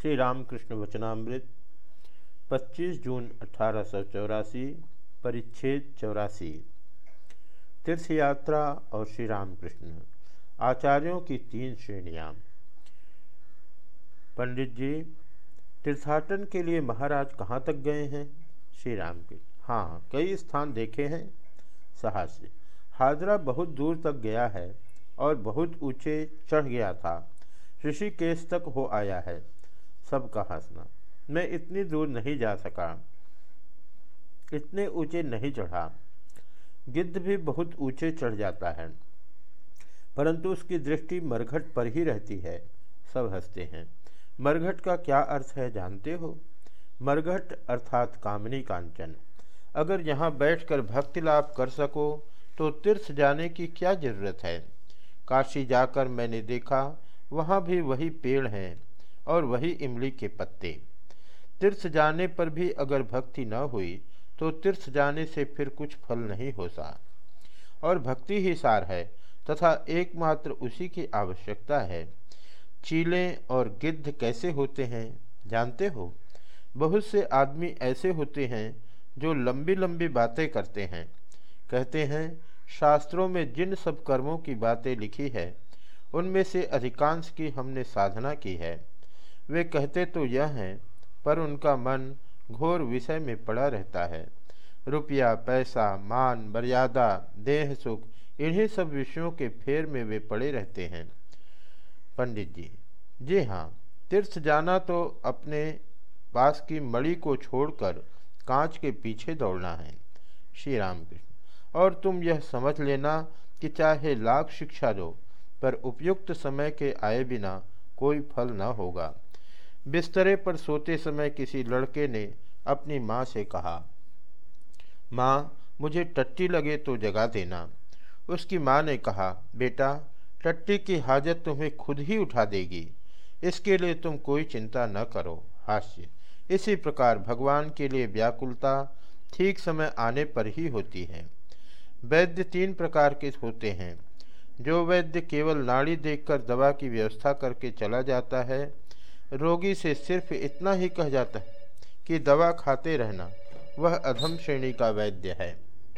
श्री रामकृष्ण वचनामृत 25 जून अठारह सौ चौरासी, परिच्छेद चौरासी। तीर्थ यात्रा और श्री रामकृष्ण आचार्यों की तीन श्रेणियाँ। पंडित जी, तीर्थाटन के लिए महाराज कहाँ तक गए हैं? श्री राम के हाँ कई स्थान देखे हैं। साहस्य हाजरा बहुत दूर तक गया है और बहुत ऊँचे चढ़ गया था। ऋषिकेश तक हो आया है। सबका हंसना। मैं इतनी दूर नहीं जा सका। इतने ऊँचे नहीं चढ़ा। गिद्ध भी बहुत ऊँचे चढ़ जाता है। परंतु उसकी दृष्टि मरघट पर ही रहती है। सब हँसते हैं। मरघट का क्या अर्थ है जानते हो? मरघट अर्थात कामनी कांचन। अगर यहाँ बैठकर भक्ति लाभ कर सको तो तीर्थ जाने की क्या ज़रूरत है? काशी जाकर मैंने देखा, वहाँ भी वही पेड़ हैं। और वही इमली के पत्ते। तीर्थ जाने पर भी अगर भक्ति न हुई तो तीर्थ जाने से फिर कुछ फल नहीं होता। और भक्ति ही सार है, तथा एकमात्र उसी की आवश्यकता है। चीले और गिद्ध कैसे होते हैं, जानते हो? बहुत से आदमी ऐसे होते हैं, जो लंबी लंबी बातें करते हैं। कहते हैं, शास्त्रों में जिन सब कर्मों की बातें लिखी है, उनमें से अधिकांश की हमने साधना की है। वे कहते तो यह हैं, पर उनका मन घोर विषय में पड़ा रहता है। रुपया, पैसा, मान, मर्यादा, देह, सुख, इन्हीं सब विषयों के फेर में वे पड़े रहते हैं। पंडित जी जी हाँ तीर्थ जाना तो अपने पास की मणि को छोड़कर कांच के पीछे दौड़ना है श्री राम कृष्ण और तुम यह समझ लेना कि चाहे लाख शिक्षा दो, पर उपयुक्त समय के आए बिना कोई फल न होगा। बिस्तरे पर सोते समय किसी लड़के ने अपनी माँ से कहा, माँ, मुझे टट्टी लगे तो जगा देना। उसकी माँ ने कहा, बेटा, टट्टी की हाजत तुम्हें खुद ही उठा देगी। इसके लिए तुम कोई चिंता न करो। हास्य। इसी प्रकार भगवान के लिए व्याकुलता ठीक समय आने पर ही होती है। वैद्य तीन प्रकार के होते हैं। जो वैद्य केवल नाड़ी देखकर दवा की व्यवस्था करके चला जाता है रोगी से सिर्फ़ इतना ही कह जाता है कि दवा खाते रहना, वह अधम श्रेणी का वैद्य है।